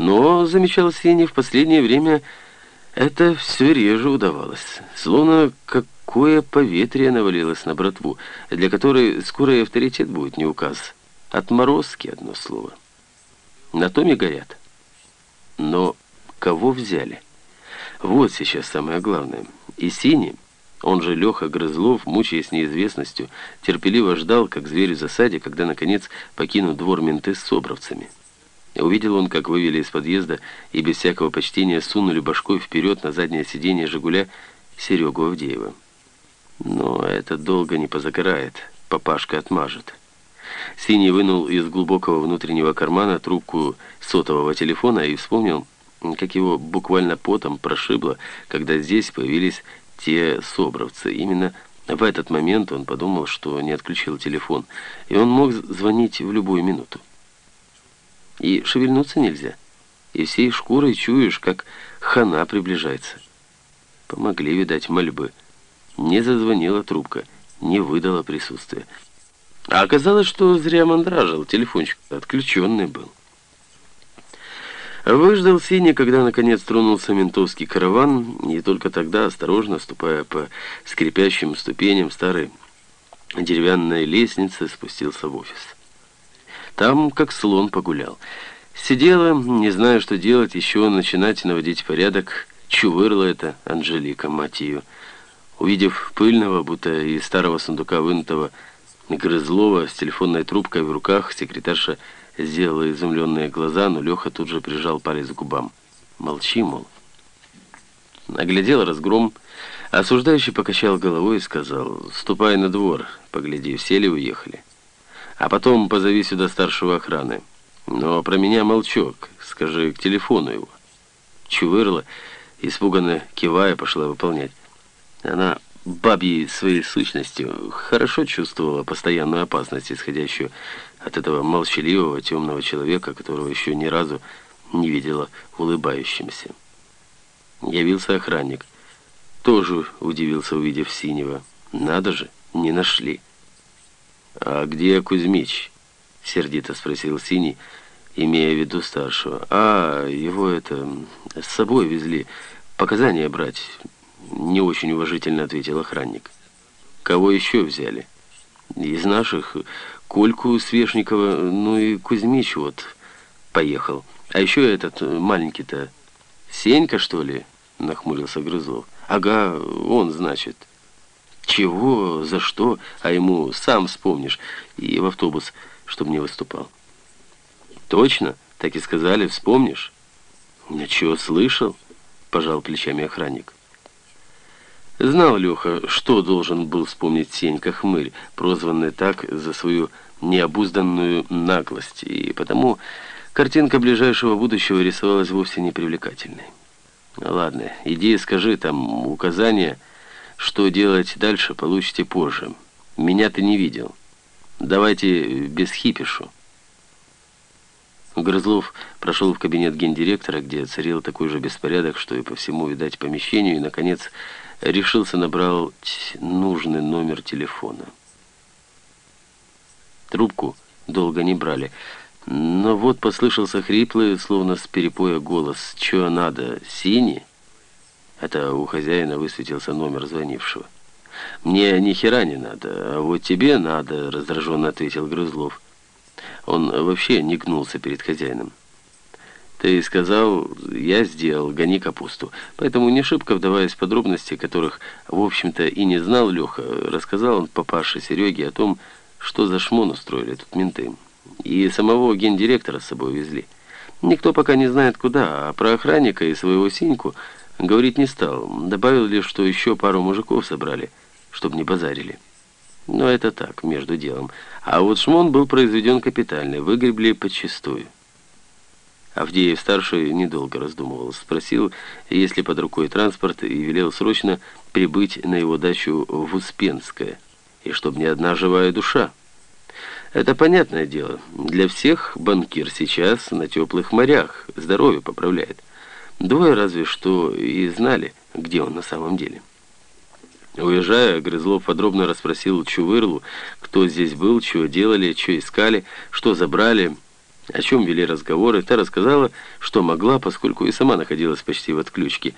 Но, замечал Сеня, в последнее время это все реже удавалось. Словно какое поветрие навалилось на братву, для которой скоро и авторитет будет не указ. Отморозки, одно слово. На том и горят. Но кого взяли? Вот сейчас самое главное. И Синий, он же Леха Грызлов, мучаясь неизвестностью, терпеливо ждал, как зверь в засаде, когда, наконец, покинут двор менты с собровцами. Увидел он, как вывели из подъезда и без всякого почтения сунули башкой вперед на заднее сиденье «Жигуля» Серегу Авдеева. Но это долго не позагорает, папашка отмажет. Синий вынул из глубокого внутреннего кармана трубку сотового телефона и вспомнил, как его буквально потом прошибло, когда здесь появились те собровцы. Именно в этот момент он подумал, что не отключил телефон, и он мог звонить в любую минуту. И шевельнуться нельзя. И всей шкурой чуешь, как хана приближается. Помогли, видать, мольбы. Не зазвонила трубка, не выдала присутствия. А оказалось, что зря мандражил, телефончик отключенный был. Выждал Синий, когда наконец тронулся ментовский караван, и только тогда, осторожно ступая по скрипящим ступеням старой деревянной лестницы, спустился в офис. Там, как слон, погулял. Сидела, не знаю, что делать, еще начинать наводить порядок. Чувырла это Анжелика, мать ее. Увидев пыльного, будто из старого сундука вынутого Грызлова с телефонной трубкой в руках, секретарша сделала изумленные глаза, но Леха тут же прижал палец к губам. «Молчи, мол». Оглядел разгром, осуждающий покачал головой и сказал, «Ступай на двор, погляди, все ли уехали». А потом позови сюда старшего охраны. Но про меня молчок, скажи к телефону его. Чувырла, испуганно кивая, пошла выполнять. Она бабьей своей сущностью хорошо чувствовала постоянную опасность, исходящую от этого молчаливого темного человека, которого еще ни разу не видела улыбающимся. Явился охранник. Тоже удивился, увидев синего. Надо же, не нашли. «А где Кузьмич?» — сердито спросил Синий, имея в виду старшего. «А, его это... с собой везли. Показания брать?» — не очень уважительно ответил охранник. «Кого еще взяли?» «Из наших. Кольку Свешникова, ну и Кузьмич вот поехал. А еще этот маленький-то... Сенька, что ли?» — нахмурился Грызлов. «Ага, он, значит». Чего, за что, а ему сам вспомнишь. И в автобус, чтобы не выступал. Точно, так и сказали, вспомнишь? Ну чего, слышал? Пожал плечами охранник. Знал Леха, что должен был вспомнить Сенька Хмырь, прозванный так за свою необузданную наглость, и потому картинка ближайшего будущего рисовалась вовсе не привлекательной. Ладно, иди и скажи там указания что делать дальше, получите позже. Меня ты не видел. Давайте без хипишу. Грызлов прошел в кабинет гендиректора, где царил такой же беспорядок, что и по всему, видать, помещению, и, наконец, решился набрал нужный номер телефона. Трубку долго не брали, но вот послышался хриплый, словно с перепоя голос. «Чё надо, синий?» Это у хозяина высветился номер звонившего. «Мне ни хера не надо, а вот тебе надо», — раздраженно ответил Грызлов. Он вообще не гнулся перед хозяином. «Ты сказал, я сделал, гони капусту». Поэтому, не шибко вдаваясь в подробности, которых, в общем-то, и не знал Леха, рассказал он папаше Сереге о том, что за шмон устроили тут менты. И самого гендиректора с собой везли. Никто пока не знает куда, а про охранника и своего Синьку Говорить не стал. Добавил лишь, что еще пару мужиков собрали, чтобы не базарили. Но это так, между делом. А вот шмон был произведен капитально, выгребли подчистую. Авдеев-старший недолго раздумывал. Спросил, есть ли под рукой транспорт, и велел срочно прибыть на его дачу в Успенское, и чтобы ни одна живая душа. Это понятное дело. Для всех банкир сейчас на теплых морях, здоровье поправляет. Двое разве что и знали, где он на самом деле. Уезжая, Грызлов подробно расспросил Чувырлу, кто здесь был, чего делали, что искали, что забрали. о чем вели разговоры, та рассказала, что могла, поскольку и сама находилась почти в отключке,